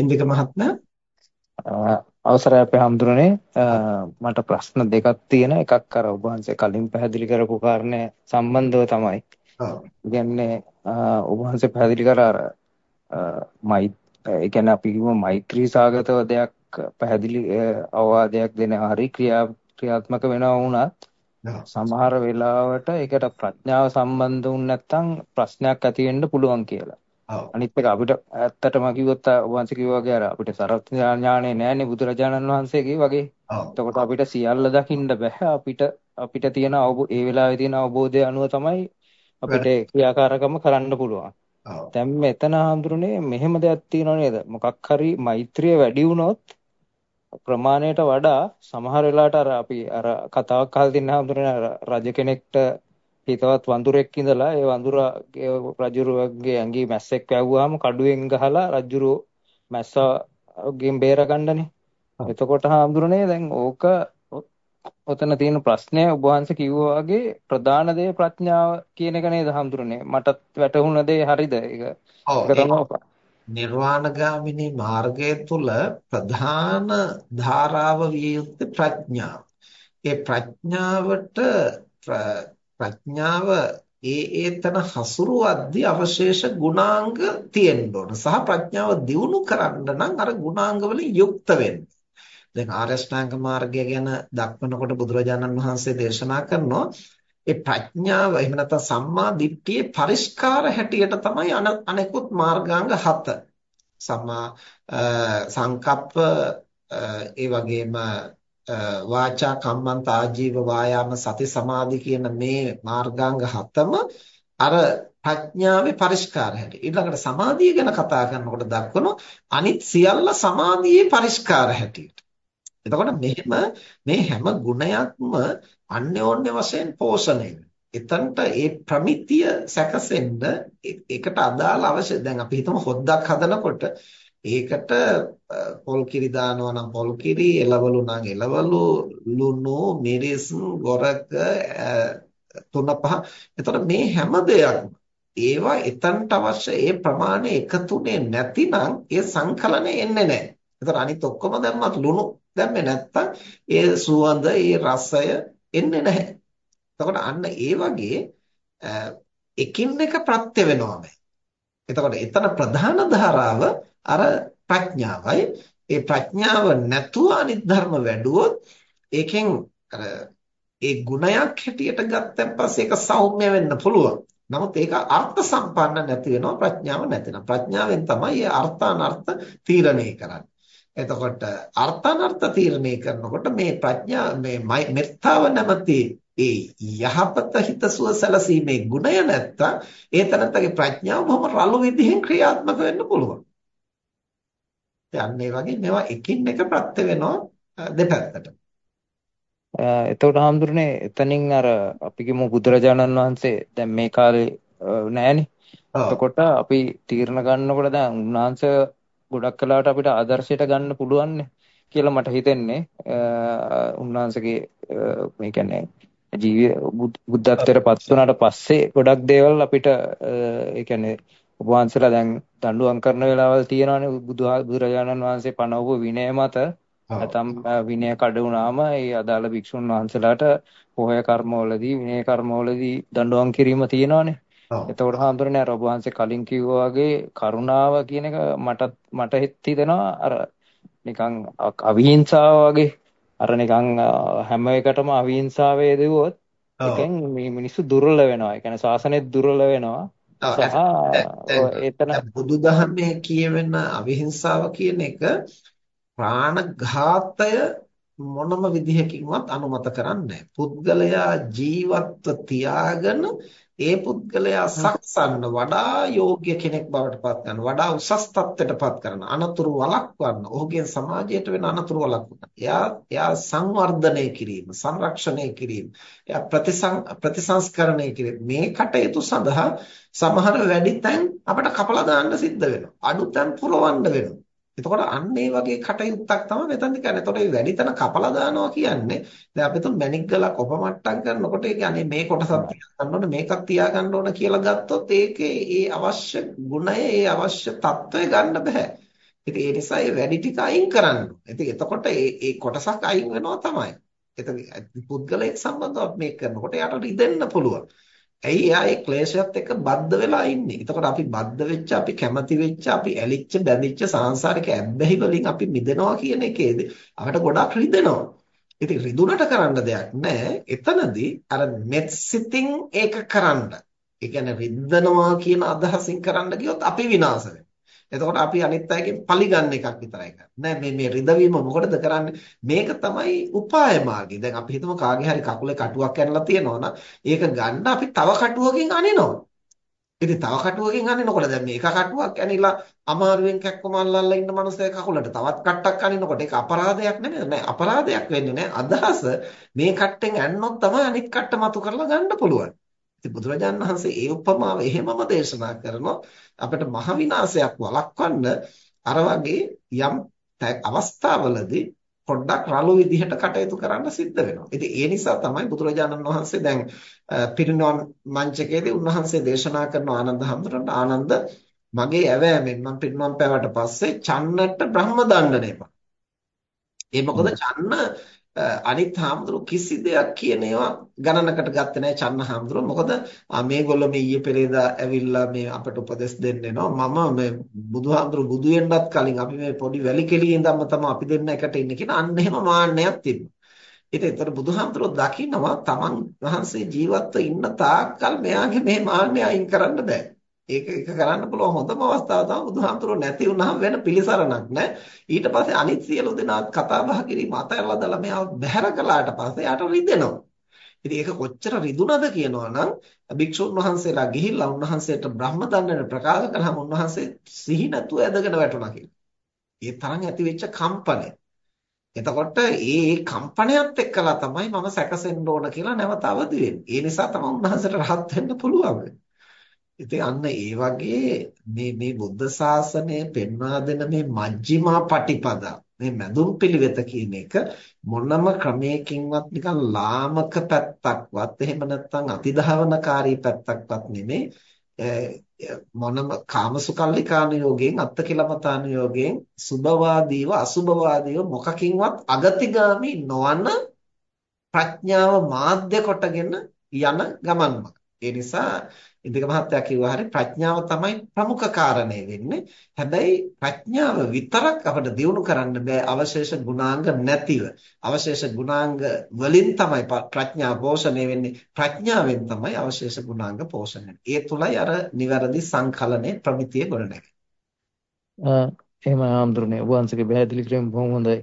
ඉන්දික මහත්මයා අවසරයි අපේ හඳුරන්නේ මට ප්‍රශ්න දෙකක් තියෙන එකක් අර ඔබ වහන්සේ කලින් පැහැදිලි කරපු කාරණේ සම්බන්ධව තමයි. ඔව්. කියන්නේ ඔබ වහන්සේ පැහැදිලි කර අර මයි ඒ කියන්නේ අපි කිව්ව මෛත්‍රී සාගතව දෙයක් පැහැදිලි අවවාදයක් දෙන හරි ක්‍රියා ක්‍රියාත්මක වෙනවා වුණත් සමහර වෙලාවට ඒකට ප්‍රඥාව සම්බන්ධ වුනේ නැත්නම් ප්‍රශ්නයක් ඇති වෙන්න පුළුවන් කියලා. අනිත් එක අපිට ඇත්තටම කිව්වොත් වංශ කිව්වා වගේ අර අපිට සරත් ඥානෙ නෑනේ බුදුරජාණන් වහන්සේගේ වගේ. එතකොට අපිට සියල්ල දකින්න බෑ. අපිට අපිට තියෙන ඒ වෙලාවේ තියෙන අවබෝධය අනුව තමයි අපිට ක්‍රියාකාරකම කරන්න පුළුවන්. දැන් මෙතන හඳුරන්නේ මෙහෙම දෙයක් තියෙනව නේද? මොකක් හරි මෛත්‍රිය වැඩි වුණොත් ප්‍රමාණයට වඩා සමහර වෙලාවට අර අපි අර කතාවක් අහලා තියෙන හඳුරන්නේ රජ කෙනෙක්ට හිතවත් වඳුරෙක් ඉඳලා ඒ වඳුරගේ රජුරුවගේ ඇඟි මැස්සෙක් වැව්වහම කඩුවෙන් ගහලා රජුරුව මැස්සගෙන් බේරගන්නනේ. එතකොට හාමුදුරනේ දැන් ඕක ඔතන තියෙන ප්‍රශ්නය ඔබ වහන්සේ කිව්වා වගේ ප්‍රධාන දේ ප්‍රඥාව කියන එක නේද හාමුදුරනේ? මටත් වැටහුණ දේ හරිද? ඒක නිර්වාණගාමිනී මාර්ගය තුල ප්‍රධාන ධාරාව විය යුත්තේ ප්‍රඥාව. ඒ ප්‍රඥාවට ප්‍රඥාව ඒ ඒතන හසුරුවද්දී අවශේෂ ගුණාංග තියෙන්න ඕන. සහ ප්‍රඥාව දියුණු කරන්න නම් අර ගුණාංග වලින් යුක්ත වෙන්න. දැන් ආරෂ්ඨාංග මාර්ගය ගැන දක්වනකොට බුදුරජාණන් වහන්සේ දේශනා කරනවා ඒ ප්‍රඥාව එහෙම නැත්නම් සම්මා දිට්ඨියේ පරිස්කාර හැටියට තමයි අනෙකුත් මාර්ගාංග 7. සම්මා සංකප්ප ඒ වගේම වාචා කම්මන්ත ආජීව වායාම සති සමාධි කියන මේ මාර්ගාංග හතම අර ප්‍රඥාවේ පරිස්කාර හැටි. ඊළඟට සමාධිය ගැන කතා කරනකොට දක්වන අනිත් සියල්ල සමාධියේ පරිස්කාර හැටියට. එතකොට මෙහෙම මේ හැම ගුණයක්ම අන්‍යෝන්‍ය වශයෙන් පෝෂණය එතනට ඒ ප්‍රමිතිය සැකසෙන්න ඒකට අදාළ අවශ්‍ය දැන් අපි හිතමු හොද්දක් හදනකොට ඒකට පොල් කිරි දානවා නම් පොල් කිරි, එළවලු නම් එළවලු, ලුණු, මිරිස්, ගොරක තුන පහ. එතකොට මේ හැම දෙයක්ම ඒවා එතනට අවශ්‍ය ඒ ප්‍රමාණය එකතුනේ නැතිනම් ඒ සංකලනය එන්නේ නැහැ. එතකොට අනිත් ඔක්කොම දැම්මත් ලුණු දැම්මේ නැත්තම් ඒ සුවඳ, ඒ රසය එන්නේ නැහැ. එතකොට අන්න ඒ වගේ එකින් එක ප්‍රත්‍ය වෙනවාම. එතකොට එතන ප්‍රධාන ධාරාව අර ප්‍රඥාවයි ඒ ප්‍රඥාව නැතුව අනිත් ධර්ම වැඩුවොත් ඒකෙන් අර ඒ ගුණයක් හැටියට ගත්තන් පස්සේ ඒක සෞම්‍ය වෙන්න පුළුවන්. නමුත් ඒක අර්ථ සම්පන්න නැති වෙනවා ප්‍රඥාව නැතිනම්. ප්‍රඥාවෙන් තමයි ඒ අර්ථානර්ථ තීරණය කරන්නේ. එතකොට අර්ථානර්ථ තීරණය කරනකොට මේ ප්‍රඥා මේ මෙත්තාව නැමැති ඒ යහපත හිතසුව සැලසීමේ ගුණය නැත්තම් ඒ තනත්තගේ ප්‍රඥාව බොහොම රළු විදිහෙන් ක්‍රියාත්මක වෙන්න පුළුවන්. ඒ වගේ මේවා එකින් එක ප්‍රත්‍ය වෙනවා දෙපැත්තට. එතකොට හාමුදුරනේ එතනින් අර අපි කියමු බුදුරජාණන් වහන්සේ දැන් මේ කාලේ නෑනේ. එතකොට අපි තීරණ ගන්නකොට දැන් උන්වහන්සේ ගොඩක් කලාවට අපිට ආදර්ශයට ගන්න පුළුවන් කියලා මට හිතෙන්නේ. උන්වහන්සේගේ මේ කියන්නේ ජීවි බුද්ධත්වයට පත් වුණාට පස්සේ ගොඩක් දේවල් අපිට ඒ කියන්නේ වහන්සේලා දැන් දඬුවම් කරන වෙලාවල් තියෙනවානේ බුදුරජාණන් වහන්සේ පනවපු විනය මත. නැත්නම් විනය කඩ වුණාම ඒ අදාළ භික්ෂුන් වහන්සේලාට පොහොය කර්මවලදී විනය කර්මවලදී දඬුවම් කිරීම තියෙනවානේ. එතකොට හාමුදුරනේ අර ඔබ වහන්සේ කලින් කිව්වා වගේ කරුණාව කියන එක මට මට හිතෙනවා අර නිකන් අවිහිංසාව වගේ අර නිකන් හැම එකටම අවිහිංසාවේ දෙවොත් එකෙන් මේ මිනිස්සු දුර්වල වෙනවා. ඒ කියන්නේ ශාසනය දුර්වල වෙනවා. එතන බුදුදහමේ කියවෙන අවිහිංසාව කියන එක ප්‍රාණඝාතය මොනම විදිහකින්වත් අනුමත කරන්නේ පුද්ගලයා ජීවත්ව තියාගෙන ඒ පුද්ගලයා සක්සන්න වඩා යෝග්‍ය කෙනෙක් බවට පත් කරන වඩා උසස් තත්ත්වයට පත් කරන අනතුරු වළක්වන්න ඔහුගේ සමාජයට වෙන අනතුරු වළක්වන්න එයා එයා සංවර්ධනය කිරීම සංරක්ෂණය කිරීම එයා ප්‍රතිසංස්කරණය කිරීම. මේ කටයුතු සඳහා සමහර වැඩි තැන් අපිට කපලා දාන්න සිද්ධ වෙනවා. අඩු තැන් පුරවන්න වෙනවා. එතකොට අන්න ඒ වගේ කටයුත්තක් තමයි මෙතන කියන්නේ. එතකොට මේ වැඩි තන කපලා දානවා කියන්නේ දැන් අපි තුන් මැණික් ගලක් ඔපමට්ටම් කරනකොට ඒ කියන්නේ මේ කොටසක් තියාගන්න ඕන මේකක් තියාගන්න ඕන කියලා ගත්තොත් ඒකේ ඒ අවශ්‍ය ගුණය ඒ අවශ්‍ය తত্ত্বය ගන්න බෑ. ඉතින් ඒ නිසා ඒ වැඩි ටික අයින් කරන්න. ඉතින් එතකොට ඒ ඒ කොටසක් අයින් වෙනවා තමයි. එතන පුද්ගලයෙක් සම්බන්ධව මේ කරනකොට යාට රිදෙන්න පුළුවන්. ඇයි එයා ඒ ක්ලේශයත් එක්ක බද්ධ වෙලා ඉන්නේ. එතකොට අපි බද්ධ වෙච්ච, අපි කැමති වෙච්ච, අපි ඇලිච්ච, බැඳිච්ච සංසාරික ඇබ්බැහි වලින් අපි මිදෙනවා කියන එකේදී අපිට ගොඩක් රිදෙනවා. ඉතින් රිදුනට කරන්න දෙයක් නැහැ. එතනදී අර මෙත් සිතින් ඒක කරන්න. ඒ කියන්නේ රිද්දනවා කියන අදහසින් කරන්න ගියොත් අපි විනාශ වෙනවා. එතකොට අපි අනිත් අයගෙන් පරිගන්න එකක් විතරයි කරන්නේ. නෑ මේ මේ රිදවීම මොකටද කරන්නේ? මේක තමයි උපාය මාර්ගය. දැන් අපි හිතමු කාගේ හරි කකුලේ කටුවක් ඇනලා තියෙනවා නම් ඒක ගන්න අපි තව කටුවකින් අනිනවා. ඉතින් තව කටුවකින් අනිනකොට දැන් මේක කටුවක් ඇනිලා අමාරුවෙන් කැක්කම අල්ලලා ඉන්න මනුස්සයෙක් කකුලට තවත් කට්ටක් අනිනකොට ඒක අපරාධයක් නෙමෙයි. නෑ අපරාධයක් වෙන්නේ නෑ. අදහස මේ කට්ටෙන් ඇන්නොත් තමයි අනිත් කට්ට මතු කරලා ගන්න පුළුවන්. ඉතින් බුදුරජාණන් වහන්සේ ඒ උපමාව එහෙමම දේශනා කරනවා. අපිට මහ විනාශයක් වළක්වන්න අර වගේ යම් අවස්ථාවලදී පොඩ්ඩක් රළු විදිහට කටයුතු කරන්න සිද්ධ වෙනවා. ඉතින් ඒ නිසා තමයි බුදුරජාණන් වහන්සේ දැන් පිරිනොම් මංචකයේදී උන්වහන්සේ දේශනා කරන ආනන්ද හැඳුනට ආනන්ද මගේ ඇවෑමෙන් මම පිරිනොම් පෑවට පස්සේ චන්නට බ්‍රහ්ම දණ්ඩනය ඒ මොකද චන්න අනිත් හාමුදුරු කිසි දෙයක් කියන ඒවා ගණනකට ගත්තේ නැහැ චන්න හාමුදුරු. මොකද මේගොල්ලෝ මේ ඊයේ පෙරේදා ඇවිල්ලා මේ අපට උපදෙස් දෙන්න එනවා. මම මේ බුදුහාමුදුරු බුදු වෙන්නත් කලින් අපි මේ පොඩි වැලි කෙලියේ ඉඳන්ම තමයි අපි දෙන්න එකට ඉන්නේ කියන අන්න එහෙම මාන්නයක් තිබුණා. ඉතින් ඒතර බුදුහාමුදුරුවෝ දකින්නවා තමන් වහන්සේ ජීවත්ව ඉන්න තාක්කල් මෙයාගේ මේ මාන්නය අයින් කරන්න බෑ. ඒක එක කරන්න පුළුවන් හොඳම අවස්ථාව තමයි බුදුහාමුදුරුවෝ නැති වුනහම වෙන පිළිසරණක් නැහැ. ඊට පස්සේ අනිත් සියලු දෙනා කතා බහ කිරීම අතහැරලා දාලා මෙයාව බැහැර කළාට පස්සේ යාට රිදෙනවා. ඉතින් ඒක කොච්චර රිදුනද කියනවා නම් භික්ෂුන් වහන්සේලා ගිහිල්ලා උන්වහන්සේට බ්‍රහ්ම දණ්ඩන ප්‍රකාශ කළාම උන්වහන්සේ සිහි නැතුව ඇදගෙන වැටුණා කියලා. ඒ තරම් ඇති වෙච්ච කම්පනය. එතකොට ඒ කම්පනයත් එක්කලා තමයි මම සැකසෙන්න ඕන කියලා නැවත අවදි වෙන්නේ. ඒ නිසා තමයි උන්වහන්සේට රහත් වෙන්න පුළුවන්. ඉතින් අන්න ඒ වගේ මේ මේ බුද්ධ ශාසනය පෙන්වා දෙන මේ මජ්ක්‍ධිමා පටිපදා මේ මඳුන් පිළිවෙත කියන එක මොනම ක්‍රමයකින්වත් නිකන් ලාමක පැත්තක්වත් එහෙම නැත්නම් අතිධාවනකාරී පැත්තක්වත් නෙමේ. මොනම කාමසුකල්ලිකානුയോഗයෙන් අත්තකිලමතානුയോഗයෙන් සුභවාදීව අසුභවාදීව මොකකින්වත් අගතිගාමි නොවන ප්‍රඥාව මාධ්‍ය කොටගෙන යන ගමන්මක් ඒ නිසා ඉදික මහත්තයා කිව්වා හරි ප්‍රඥාව තමයි ප්‍රමුඛ කාරණේ වෙන්නේ. හැබැයි ප්‍රඥාව විතරක් අපිට දියුණු කරන්න බෑ අවශේෂ ගුණාංග නැතිව. අවශේෂ ගුණාංග වලින් තමයි ප්‍රඥා පෝෂණය වෙන්නේ. ප්‍රඥාවෙන් තමයි අවශේෂ ගුණාංග පෝෂණය ඒ තුලයි අර නිවැරදි සංකලනයේ ප්‍රමිතිය ගොඩනැගෙන්නේ. එහෙම ආම්දුරනේ වංශගේ පැහැදිලි කිරීම බොහොම හොඳයි.